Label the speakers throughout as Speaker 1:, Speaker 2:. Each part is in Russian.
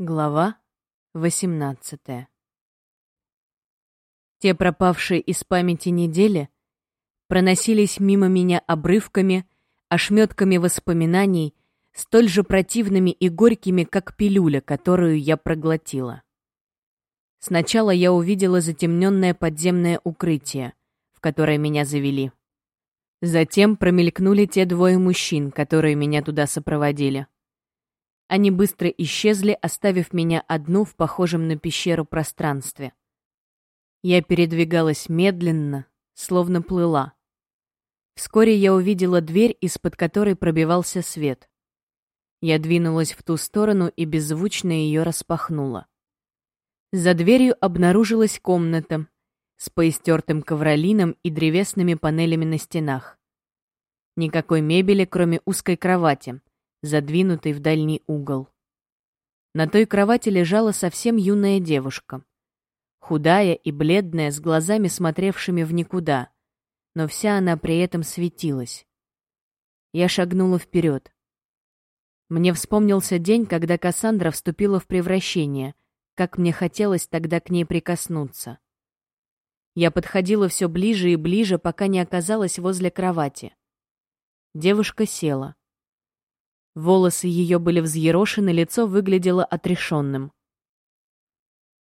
Speaker 1: Глава 18 Те пропавшие из памяти недели проносились мимо меня обрывками, ошметками воспоминаний, столь же противными и горькими, как пилюля, которую я проглотила. Сначала я увидела затемненное подземное укрытие, в которое меня завели. Затем промелькнули те двое мужчин, которые меня туда сопроводили. Они быстро исчезли, оставив меня одну в похожем на пещеру пространстве. Я передвигалась медленно, словно плыла. Вскоре я увидела дверь, из-под которой пробивался свет. Я двинулась в ту сторону и беззвучно ее распахнула. За дверью обнаружилась комната с поистертым ковролином и древесными панелями на стенах. Никакой мебели, кроме узкой кровати, задвинутый в дальний угол. На той кровати лежала совсем юная девушка. Худая и бледная, с глазами смотревшими в никуда, но вся она при этом светилась. Я шагнула вперед. Мне вспомнился день, когда Кассандра вступила в превращение, как мне хотелось тогда к ней прикоснуться. Я подходила все ближе и ближе, пока не оказалась возле кровати. Девушка села. Волосы ее были взъерошены, лицо выглядело отрешенным.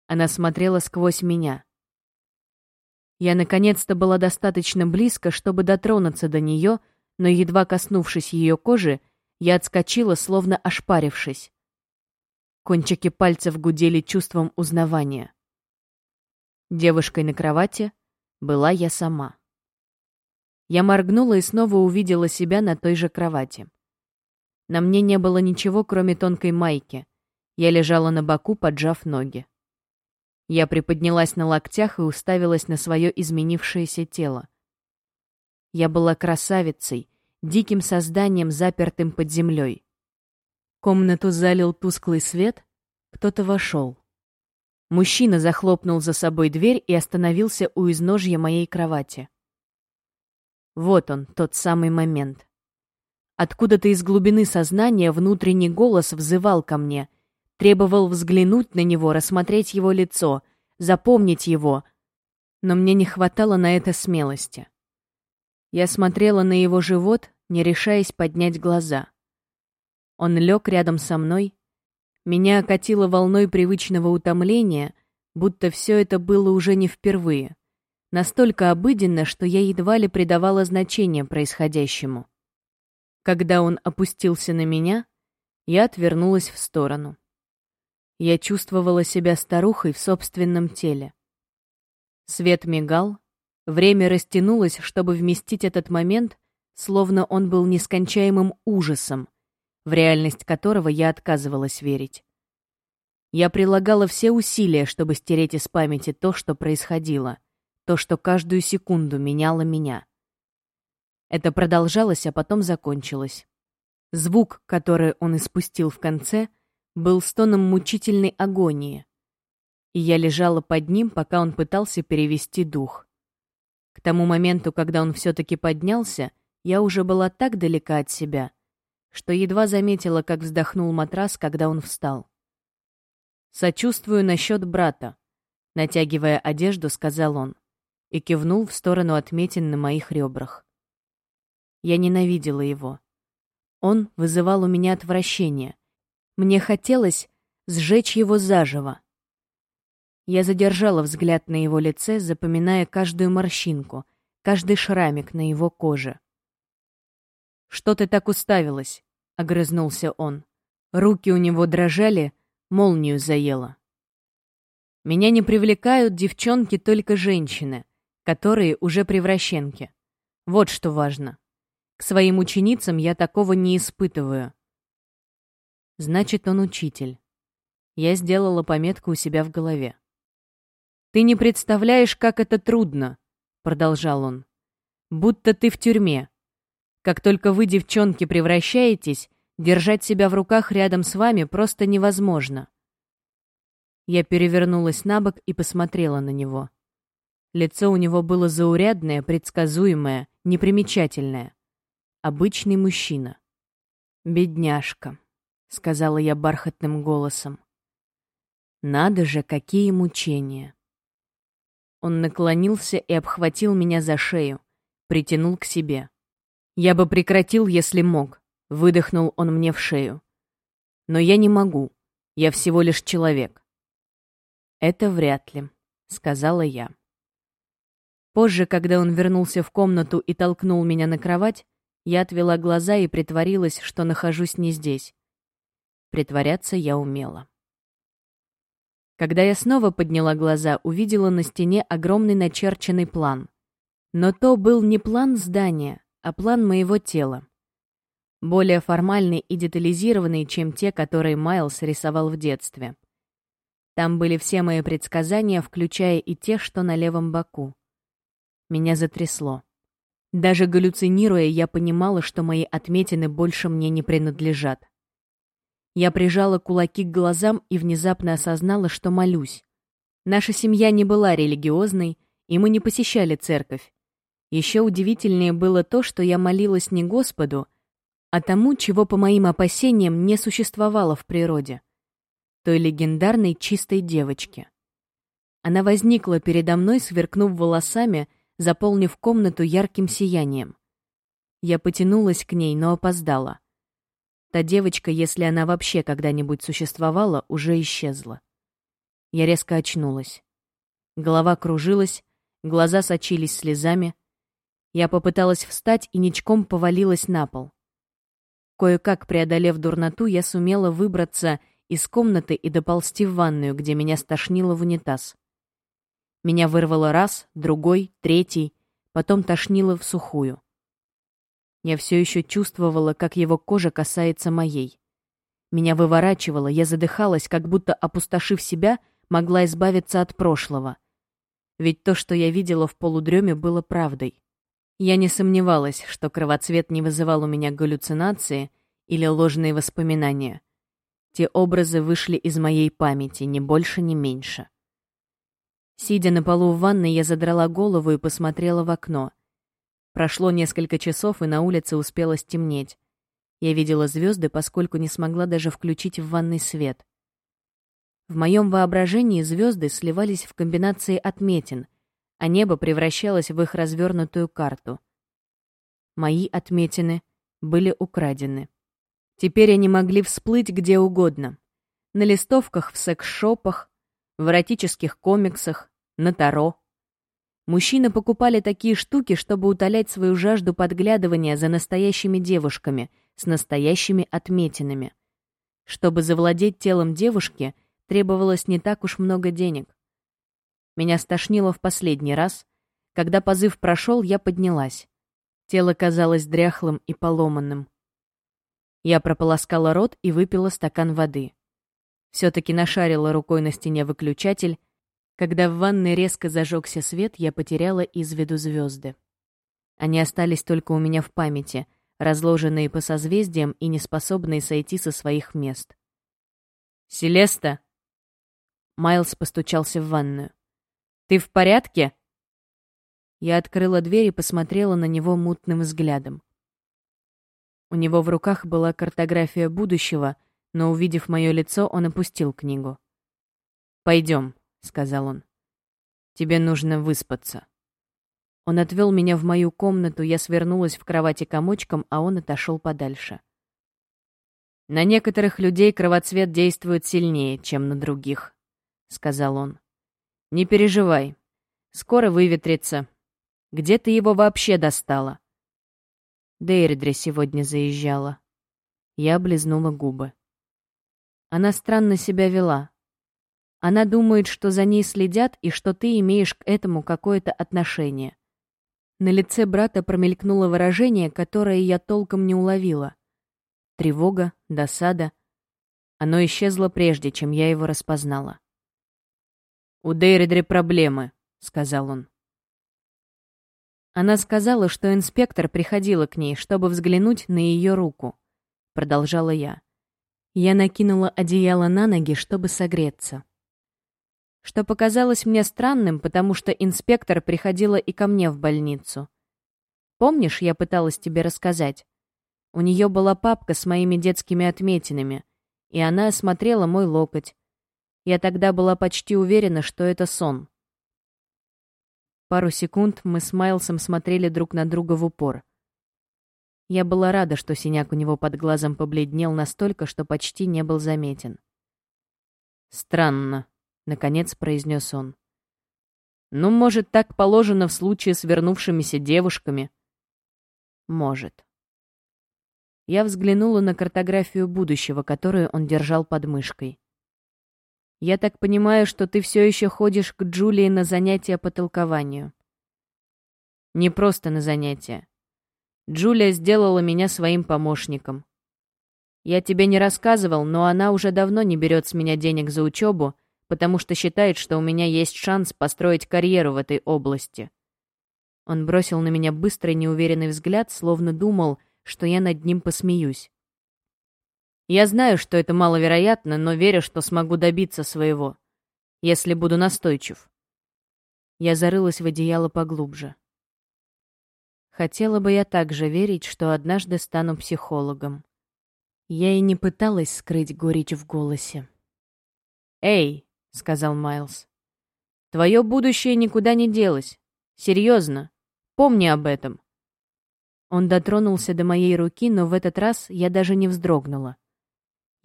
Speaker 1: Она смотрела сквозь меня. Я наконец-то была достаточно близко, чтобы дотронуться до нее, но, едва коснувшись ее кожи, я отскочила, словно ошпарившись. Кончики пальцев гудели чувством узнавания. Девушкой на кровати была я сама. Я моргнула и снова увидела себя на той же кровати. На мне не было ничего, кроме тонкой майки. Я лежала на боку, поджав ноги. Я приподнялась на локтях и уставилась на свое изменившееся тело. Я была красавицей, диким созданием, запертым под землей. Комнату залил тусклый свет, кто-то вошел. Мужчина захлопнул за собой дверь и остановился у изножья моей кровати. Вот он, тот самый момент. Откуда-то из глубины сознания внутренний голос взывал ко мне, требовал взглянуть на него, рассмотреть его лицо, запомнить его. Но мне не хватало на это смелости. Я смотрела на его живот, не решаясь поднять глаза. Он лег рядом со мной. Меня окатило волной привычного утомления, будто все это было уже не впервые. Настолько обыденно, что я едва ли придавала значение происходящему. Когда он опустился на меня, я отвернулась в сторону. Я чувствовала себя старухой в собственном теле. Свет мигал, время растянулось, чтобы вместить этот момент, словно он был нескончаемым ужасом, в реальность которого я отказывалась верить. Я прилагала все усилия, чтобы стереть из памяти то, что происходило, то, что каждую секунду меняло меня. Это продолжалось, а потом закончилось. Звук, который он испустил в конце, был стоном мучительной агонии. И я лежала под ним, пока он пытался перевести дух. К тому моменту, когда он все-таки поднялся, я уже была так далека от себя, что едва заметила, как вздохнул матрас, когда он встал. «Сочувствую насчет брата», — натягивая одежду, сказал он, и кивнул в сторону отметин на моих ребрах. Я ненавидела его. Он вызывал у меня отвращение. Мне хотелось сжечь его заживо. Я задержала взгляд на его лице, запоминая каждую морщинку, каждый шрамик на его коже. «Что ты так уставилась?» — огрызнулся он. Руки у него дрожали, молнию заело. «Меня не привлекают девчонки только женщины, которые уже превращенки. Вот что важно. К своим ученицам я такого не испытываю. Значит, он учитель. Я сделала пометку у себя в голове. «Ты не представляешь, как это трудно», — продолжал он. «Будто ты в тюрьме. Как только вы, девчонки, превращаетесь, держать себя в руках рядом с вами просто невозможно». Я перевернулась на бок и посмотрела на него. Лицо у него было заурядное, предсказуемое, непримечательное. Обычный мужчина. «Бедняжка», — сказала я бархатным голосом. «Надо же, какие мучения!» Он наклонился и обхватил меня за шею, притянул к себе. «Я бы прекратил, если мог», — выдохнул он мне в шею. «Но я не могу. Я всего лишь человек». «Это вряд ли», — сказала я. Позже, когда он вернулся в комнату и толкнул меня на кровать, я отвела глаза и притворилась, что нахожусь не здесь. Притворяться я умела. Когда я снова подняла глаза, увидела на стене огромный начерченный план. Но то был не план здания, а план моего тела. Более формальный и детализированный, чем те, которые Майлз рисовал в детстве. Там были все мои предсказания, включая и те, что на левом боку. Меня затрясло. Даже галлюцинируя, я понимала, что мои отметины больше мне не принадлежат. Я прижала кулаки к глазам и внезапно осознала, что молюсь. Наша семья не была религиозной, и мы не посещали церковь. Еще удивительнее было то, что я молилась не Господу, а тому, чего, по моим опасениям, не существовало в природе. Той легендарной чистой девочке. Она возникла передо мной, сверкнув волосами, заполнив комнату ярким сиянием. Я потянулась к ней, но опоздала. Та девочка, если она вообще когда-нибудь существовала, уже исчезла. Я резко очнулась. Голова кружилась, глаза сочились слезами. Я попыталась встать и ничком повалилась на пол. Кое-как преодолев дурноту, я сумела выбраться из комнаты и доползти в ванную, где меня стошнило в унитаз. Меня вырвало раз, другой, третий, потом тошнило в сухую. Я все еще чувствовала, как его кожа касается моей. Меня выворачивало, я задыхалась, как будто, опустошив себя, могла избавиться от прошлого. Ведь то, что я видела в полудреме, было правдой. Я не сомневалась, что кровоцвет не вызывал у меня галлюцинации или ложные воспоминания. Те образы вышли из моей памяти, ни больше, ни меньше. Сидя на полу в ванной, я задрала голову и посмотрела в окно. Прошло несколько часов, и на улице успело стемнеть. Я видела звезды, поскольку не смогла даже включить в ванной свет. В моем воображении звезды сливались в комбинации отметин, а небо превращалось в их развернутую карту. Мои отметины были украдены. Теперь они могли всплыть где угодно. На листовках в секс-шопах, в эротических комиксах, на таро. Мужчины покупали такие штуки, чтобы утолять свою жажду подглядывания за настоящими девушками с настоящими отметинами. Чтобы завладеть телом девушки, требовалось не так уж много денег. Меня стошнило в последний раз. Когда позыв прошел, я поднялась. Тело казалось дряхлым и поломанным. Я прополоскала рот и выпила стакан воды. Все-таки нашарила рукой на стене выключатель когда в ванной резко зажегся свет, я потеряла из виду звезды. Они остались только у меня в памяти, разложенные по созвездиям и неспособные сойти со своих мест. «Селеста!» Майлз постучался в ванную. «Ты в порядке?» Я открыла дверь и посмотрела на него мутным взглядом. У него в руках была картография будущего, но, увидев мое лицо, он опустил книгу. «Пойдем», — сказал он. «Тебе нужно выспаться». Он отвел меня в мою комнату, я свернулась в кровати комочком, а он отошел подальше. «На некоторых людей кровоцвет действует сильнее, чем на других», — сказал он. «Не переживай. Скоро выветрится. Где ты его вообще достала?» Дейрдре сегодня заезжала. Я облизнула губы. Она странно себя вела. Она думает, что за ней следят и что ты имеешь к этому какое-то отношение. На лице брата промелькнуло выражение, которое я толком не уловила. Тревога, досада. Оно исчезло прежде, чем я его распознала. «У Дейридри проблемы», — сказал он. Она сказала, что инспектор приходила к ней, чтобы взглянуть на ее руку. Продолжала я. Я накинула одеяло на ноги, чтобы согреться. что показалось мне странным, потому что инспектор приходила и ко мне в больницу. Помнишь, я пыталась тебе рассказать? У нее была папка с моими детскими отметинами, и она осмотрела мой локоть. Я тогда была почти уверена, что это сон. Пару секунд мы с Майлсом смотрели друг на друга в упор. Я была рада, что синяк у него под глазом побледнел настолько, что почти не был заметен. «Странно», наконец произнес он. Ну, может, так положено в случае с вернувшимися девушками? Может. Я взглянула на картографию будущего, которую он держал под мышкой. Я так понимаю, что ты все еще ходишь к Джулии на занятия по толкованию. Не просто на занятия. Джулия сделала меня своим помощником. Я тебе не рассказывал, но она уже давно не берет с меня денег за учебу, потому что считает, что у меня есть шанс построить карьеру в этой области. Он бросил на меня быстрый неуверенный взгляд, словно думал, что я над ним посмеюсь. Я знаю, что это маловероятно, но верю, что смогу добиться своего, если буду настойчив. Я зарылась в одеяло поглубже. Хотела бы я также верить, что однажды стану психологом. Я и не пыталась скрыть горечь в голосе. «Эй!» — сказал Майлз. «Твое будущее никуда не делось. Серьезно. Помни об этом». Он дотронулся до моей руки, но в этот раз я даже не вздрогнула.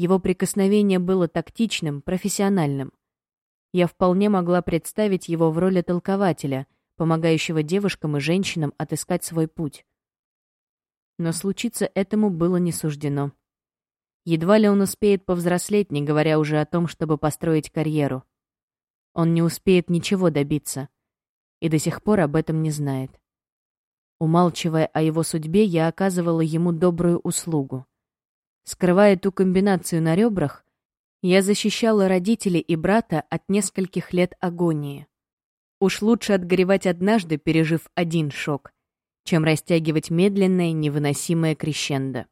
Speaker 1: Его прикосновение было тактичным, профессиональным. Я вполне могла представить его в роли толкователя, помогающего девушкам и женщинам отыскать свой путь. Но случиться этому было не суждено. Едва ли он успеет повзрослеть, не говоря уже о том, чтобы построить карьеру. Он не успеет ничего добиться. И до сих пор об этом не знает. Умалчивая о его судьбе, я оказывала ему добрую услугу. Скрывая ту комбинацию на ребрах, я защищала родителей и брата от нескольких лет агонии. Уж лучше отгоревать однажды, пережив один шок, чем растягивать медленное, невыносимое крещендо.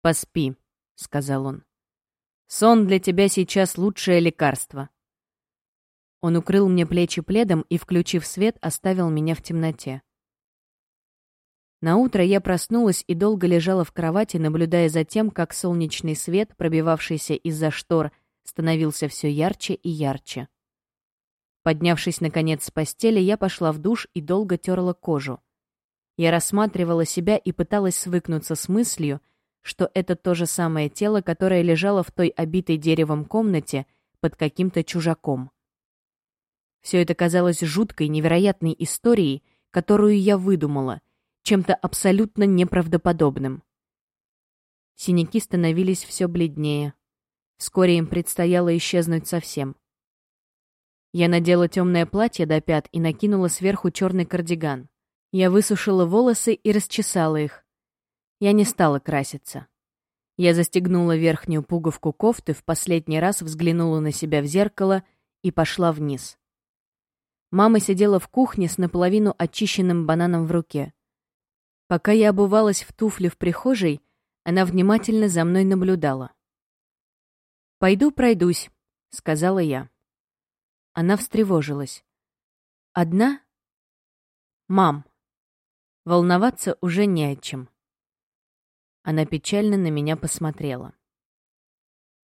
Speaker 1: «Поспи», — сказал он. «Сон для тебя сейчас лучшее лекарство». Он укрыл мне плечи пледом и, включив свет, оставил меня в темноте. На утро я проснулась и долго лежала в кровати, наблюдая за тем, как солнечный свет, пробивавшийся из-за штор, становился все ярче и ярче. Поднявшись, наконец, с постели, я пошла в душ и долго терла кожу. Я рассматривала себя и пыталась свыкнуться с мыслью, что это то же самое тело, которое лежало в той обитой деревом комнате под каким-то чужаком. Все это казалось жуткой, невероятной историей, которую я выдумала, чем-то абсолютно неправдоподобным. Синяки становились все бледнее. Вскоре им предстояло исчезнуть совсем. Я надела темное платье до пят и накинула сверху черный кардиган. Я высушила волосы и расчесала их, я не стала краситься. Я застегнула верхнюю пуговку кофты, в последний раз взглянула на себя в зеркало и пошла вниз. Мама сидела в кухне с наполовину очищенным бананом в руке. Пока я обувалась в туфли в прихожей, она внимательно за мной наблюдала. «Пойду пройдусь», — сказала я. Она встревожилась. «Одна?» «Мам». Волноваться уже не о чем. Она печально на меня посмотрела.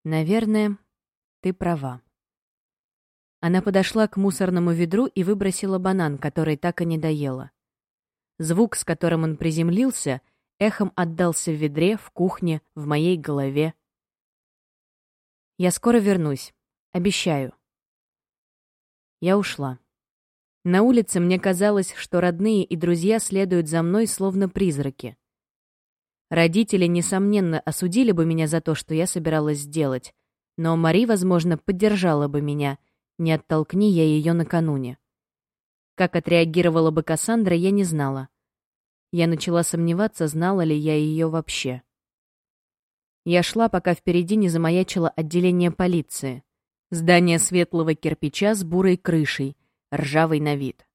Speaker 1: «Наверное, ты права». Она подошла к мусорному ведру и выбросила банан, который так и не доела. Звук, с которым он приземлился, эхом отдался в ведре, в кухне, в моей голове. «Я скоро вернусь. Обещаю». Я ушла. На улице мне казалось, что родные и друзья следуют за мной, словно призраки. Родители, несомненно, осудили бы меня за то, что я собиралась сделать, но Мари, возможно, поддержала бы меня, не оттолкни я ее накануне. Как отреагировала бы Кассандра, я не знала. Я начала сомневаться, знала ли я ее вообще. Я шла, пока впереди не замаячило отделение полиции. Здание светлого кирпича с бурой крышей, ржавый на вид.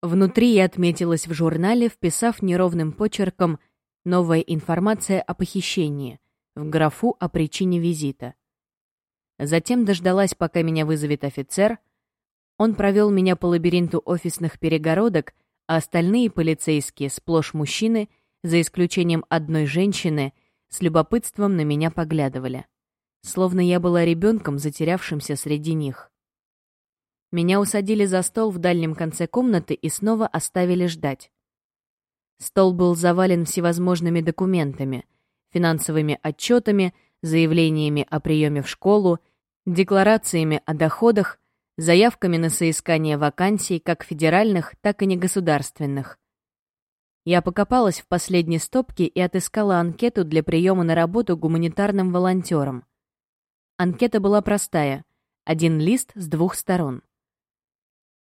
Speaker 1: Внутри я отметилась в журнале, вписав неровным почерком Новая информация о похищении. В графу о причине визита. Затем дождалась, пока меня вызовет офицер, Он провел меня по лабиринту офисных перегородок, а остальные полицейские, сплошь мужчины, за исключением одной женщины, с любопытством на меня поглядывали. Словно я была ребенком, затерявшимся среди них. Меня усадили за стол в дальнем конце комнаты и снова оставили ждать. Стол был завален всевозможными документами, финансовыми отчетами, заявлениями о приеме в школу, декларациями о доходах, заявками на соискание вакансий как федеральных, так и негосударственных. Я покопалась в последней стопке и отыскала анкету для приема на работу гуманитарным волонтером. Анкета была простая, один лист с двух сторон.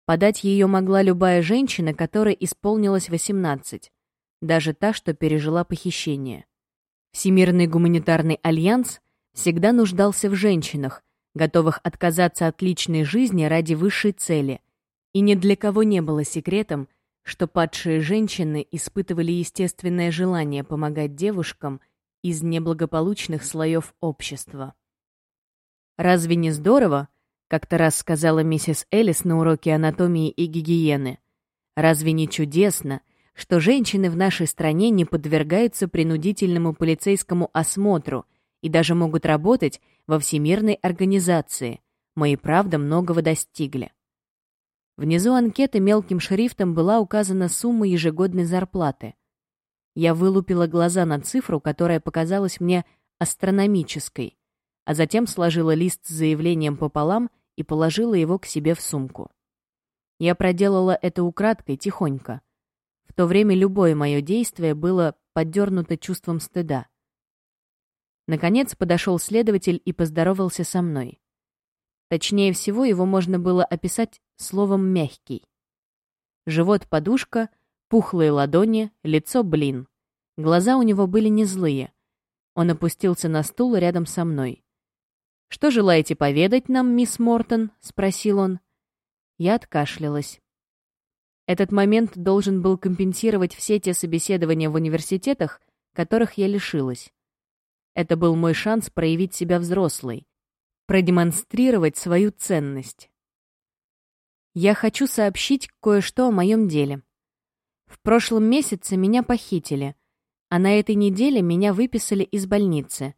Speaker 1: Подать ее могла любая женщина, которой исполнилось 18, даже та, что пережила похищение. Всемирный гуманитарный альянс всегда нуждался в женщинах, готовых отказаться от личной жизни ради высшей цели, и ни для кого не было секретом, что падшие женщины испытывали естественное желание помогать девушкам из неблагополучных слоев общества. «Разве не здорово?» — как-то раз сказала миссис Элис на уроке анатомии и гигиены. «Разве не чудесно, что женщины в нашей стране не подвергаются принудительному полицейскому осмотру и даже могут работать во всемирной организации. Мы и правда многого достигли. Внизу анкеты мелким шрифтом была указана сумма ежегодной зарплаты. Я вылупила глаза на цифру, которая показалась мне астрономической, а затем сложила лист с заявлением пополам и положила его к себе в сумку. Я проделала это украдкой, тихонько. В то время любое мое действие было поддернуто чувством стыда. Наконец подошел следователь и поздоровался со мной. Точнее всего, его можно было описать словом «мягкий». Живот — подушка, пухлые ладони, лицо — блин. Глаза у него были не злые. Он опустился на стул рядом со мной. «Что желаете поведать нам, мисс Мортон?» — спросил он. Я откашлялась. Этот момент должен был компенсировать все те собеседования в университетах, которых я лишилась. Это был мой шанс проявить себя взрослой, продемонстрировать свою ценность. Я хочу сообщить кое-что о моем деле. В прошлом месяце меня похитили, а на этой неделе меня выписали из больницы.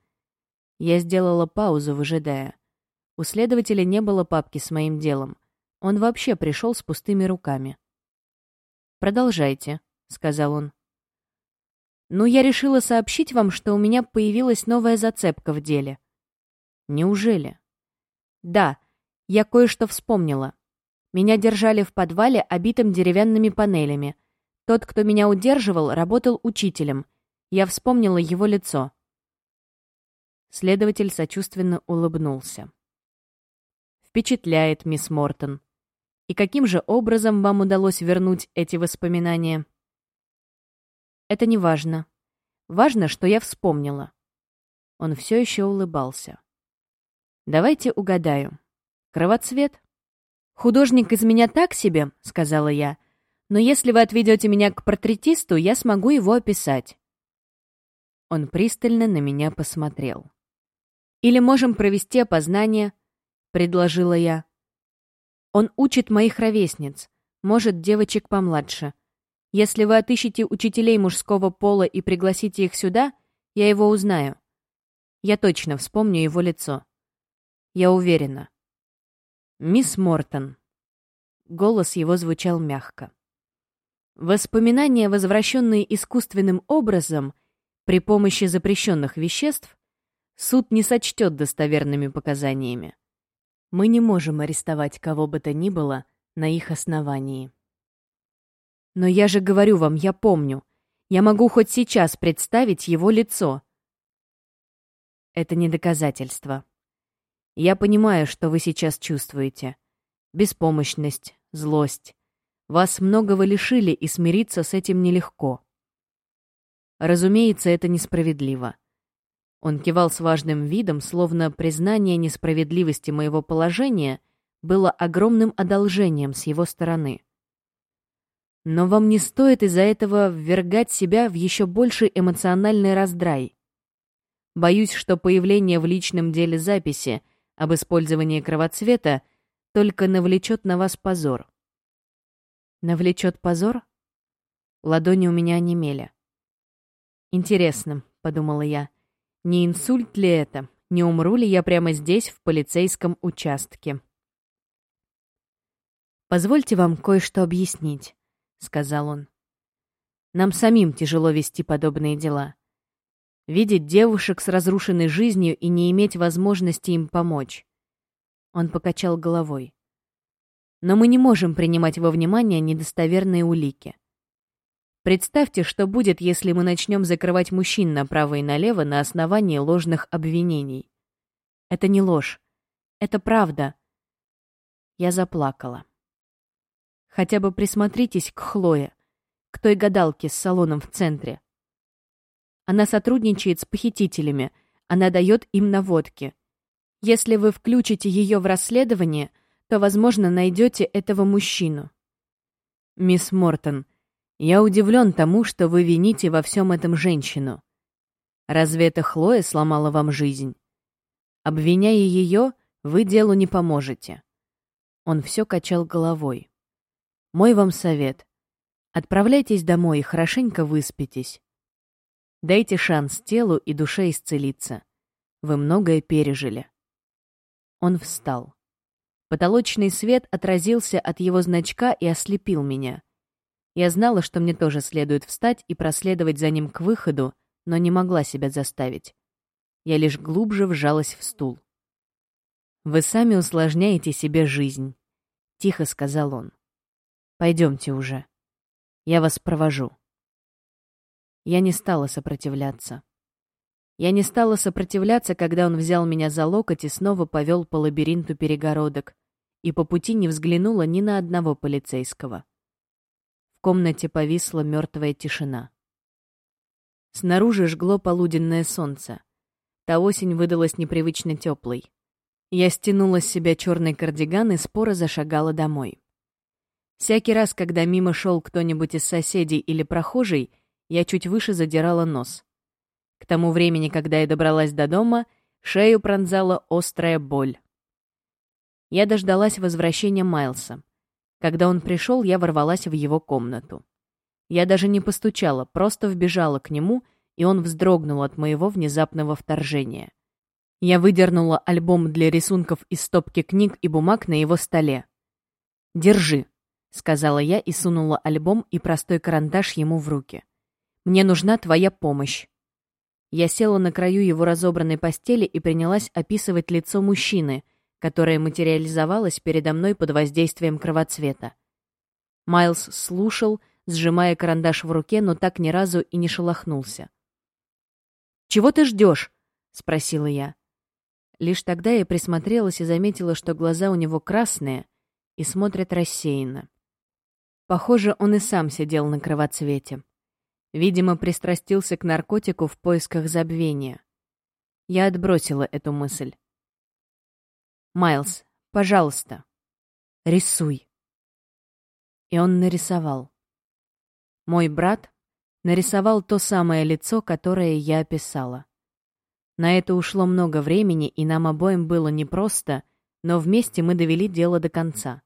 Speaker 1: Я сделала паузу, выжидая. У следователя не было папки с моим делом. Он вообще пришел с пустыми руками. «Продолжайте», — сказал он. Ну, я решила сообщить вам, что у меня появилась новая зацепка в деле. Неужели? Да, я кое-что вспомнила. Меня держали в подвале, обитым деревянными панелями. Тот, кто меня удерживал, работал учителем. Я вспомнила его лицо. Следователь сочувственно улыбнулся. «Впечатляет, мисс Мортон. И каким же образом вам удалось вернуть эти воспоминания?» Это не важно. Важно, что я вспомнила. Он все еще улыбался. Давайте угадаю. Кровоцвет? Художник из меня так себе, сказала я. Но если вы отведете меня к портретисту, я смогу его описать. Он пристально на меня посмотрел. Или можем провести опознание, предложила я. Он учит моих ровесниц, может, девочек помладше. Если вы отыщете учителей мужского пола и пригласите их сюда, я его узнаю. Я точно вспомню его лицо. Я уверена. Мисс Мортон. Голос его звучал мягко. Воспоминания, возвращенные искусственным образом при помощи запрещенных веществ, суд не сочтет достоверными показаниями. Мы не можем арестовать кого бы то ни было на их основании. Но я же говорю вам, я помню. Я могу хоть сейчас представить его лицо. Это не доказательство. Я понимаю, что вы сейчас чувствуете. Беспомощность, злость. Вас многого лишили, и смириться с этим нелегко. Разумеется, это несправедливо. Он кивал с важным видом, словно признание несправедливости моего положения было огромным одолжением с его стороны. Но вам не стоит из-за этого ввергать себя в еще больший эмоциональный раздрай. Боюсь, что появление в личном деле записи об использовании кровоцвета только навлечет на вас позор. Навлечет позор? Ладони у меня онемели. Интересно, подумала я, не инсульт ли это? Не умру ли я прямо здесь, в полицейском участке? «Позвольте вам кое-что объяснить», — сказал он. «Нам самим тяжело вести подобные дела. Видеть девушек с разрушенной жизнью и не иметь возможности им помочь. Он покачал головой. Но мы не можем принимать во внимание недостоверные улики. Представьте, что будет, если мы начнем закрывать мужчин направо и налево на основании ложных обвинений. Это не ложь. Это правда. Я заплакала. Хотя бы присмотритесь к Хлое, к той гадалке с салоном в центре. Она сотрудничает с похитителями, она дает им наводки. Если вы включите ее в расследование, то, возможно, найдете этого мужчину. Мисс Мортон, я удивлен тому, что вы вините во всем этом женщину. Разве это Хлоя сломала вам жизнь? Обвиняя ее, вы делу не поможете. Он все качал головой. Мой вам совет. Отправляйтесь домой и хорошенько выспитесь. Дайте шанс телу и душе исцелиться. Вы многое пережили. Он встал. Потолочный свет отразился от его значка и ослепил меня. Я знала, что мне тоже следует встать и проследовать за ним к выходу, но не могла себя заставить. Я лишь глубже вжалась в стул. «Вы сами усложняете себе жизнь», — тихо сказал он. «Пойдемте уже. Я вас провожу». Я не стала сопротивляться. Я не стала сопротивляться, когда он взял меня за локоть и снова повел по лабиринту перегородок, и по пути не взглянула ни на одного полицейского. В комнате повисла мертвая тишина. Снаружи жгло полуденное солнце. Та осень выдалась непривычно теплой. Я стянула с себя черный кардиган и споро зашагала домой. Всякий раз, когда мимо шел кто-нибудь из соседей или прохожий, я чуть выше задирала нос. К тому времени, когда я добралась до дома, шею пронзала острая боль. Я дождалась возвращения Майлса. Когда он пришел, я ворвалась в его комнату. Я даже не постучала, просто вбежала к нему, и он вздрогнул от моего внезапного вторжения. Я выдернула альбом для рисунков из стопки книг и бумаг на его столе. «Держи», — сказала я и сунула альбом и простой карандаш ему в руки. «Мне нужна твоя помощь. Я села на краю его разобранной постели и принялась описывать лицо мужчины, которое материализовалось передо мной под воздействием кровоцвета. Майлз слушал, сжимая карандаш в руке, но так ни разу и не шелохнулся. «Чего ты ждешь?» — спросила я. Лишь тогда я присмотрелась и заметила, что глаза у него красные и смотрят рассеянно. Похоже, он и сам сидел на кровоцвете. Видимо, пристрастился к наркотику в поисках забвения. Я отбросила эту мысль. «Майлз, пожалуйста, рисуй». И он нарисовал. Мой брат нарисовал то самое лицо, которое я описала. На это ушло много времени, и нам обоим было непросто, но вместе мы довели дело до конца.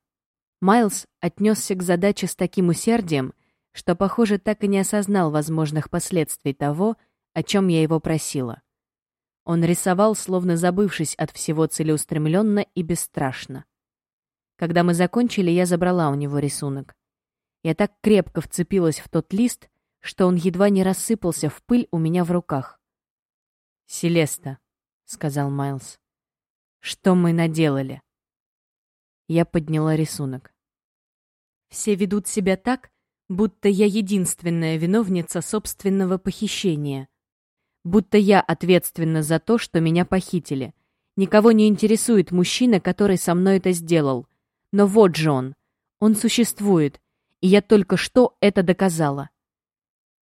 Speaker 1: Майлз отнесся к задаче с таким усердием, что, похоже, так и не осознал возможных последствий того, о чем я его просила. Он рисовал, словно забывшись от всего целеустремленно и бесстрашно. Когда мы закончили, я забрала у него рисунок. Я так крепко вцепилась в тот лист, что он едва не рассыпался в пыль у меня в руках. «Селеста», — сказал Майлз, — «что мы наделали?» Я подняла рисунок. «Все ведут себя так, будто я единственная виновница собственного похищения. Будто я ответственна за то, что меня похитили. Никого не интересует мужчина, который со мной это сделал. Но вот же он. Он существует, и я только что это доказала.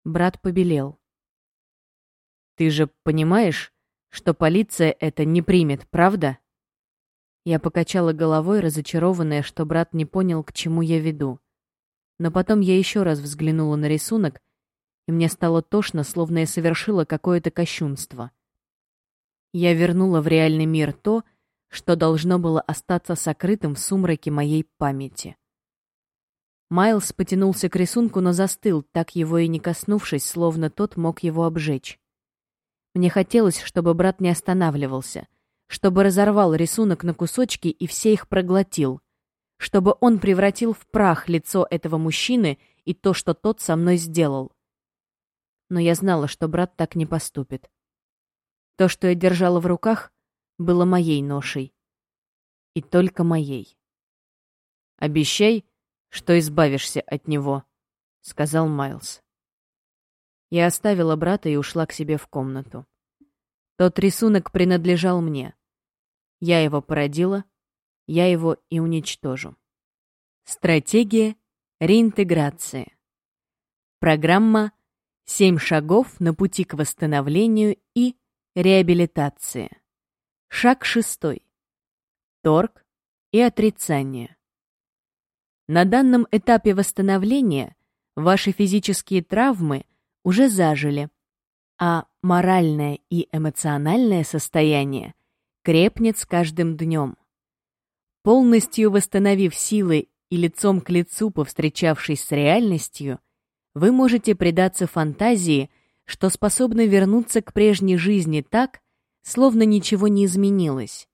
Speaker 1: Брат побелел. «Ты же понимаешь, что полиция это не примет, правда?» Я покачала головой, разочарованная, что брат не понял, к чему я веду. Но потом я еще раз взглянула на рисунок, и мне стало тошно, словно я совершила какое-то кощунство. Я вернула в реальный мир то, что должно было остаться сокрытым в сумраке моей памяти. Майлз потянулся к рисунку, но застыл, так его и не коснувшись, словно тот мог его обжечь. Мне хотелось, чтобы брат не останавливался, чтобы разорвал рисунок на кусочки и все их проглотил, чтобы он превратил в прах лицо этого мужчины и то, что тот со мной сделал. Но я знала, что брат так не поступит. То, что я держала в руках, было моей ношей. И только моей. «Обещай, что избавишься от него», — сказал Майлз. Я оставила брата и ушла к себе в комнату. Тот рисунок принадлежал мне. Я его породила, я его и уничтожу. Стратегия реинтеграции. Программа «Семь шагов на пути к восстановлению и реабилитации». Шаг шестой. Торг и отрицание. На данном этапе восстановления ваши физические травмы уже зажили, а моральное и эмоциональное состояние крепнет с каждым днем. Полностью восстановив силы и лицом к лицу повстречавшись с реальностью, вы можете предаться фантазии, что способны вернуться к прежней жизни так, словно ничего не изменилось.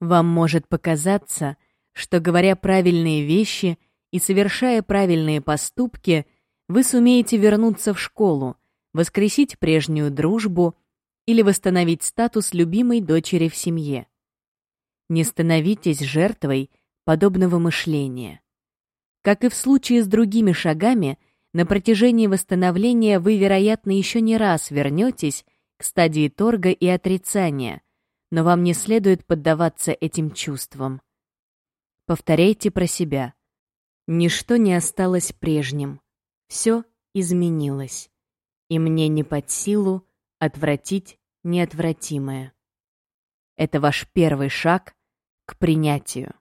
Speaker 1: Вам может показаться, что, говоря правильные вещи и совершая правильные поступки, вы сумеете вернуться в школу, воскресить прежнюю дружбу или восстановить статус любимой дочери в семье. Не становитесь жертвой подобного мышления. Как и в случае с другими шагами, на протяжении восстановления вы, вероятно, еще не раз вернетесь к стадии торга и отрицания, но вам не следует поддаваться этим чувствам. Повторяйте про себя. Ничто не осталось прежним. Все изменилось. И мне не под силу отвратить неотвратимое. Это ваш первый шаг к принятию.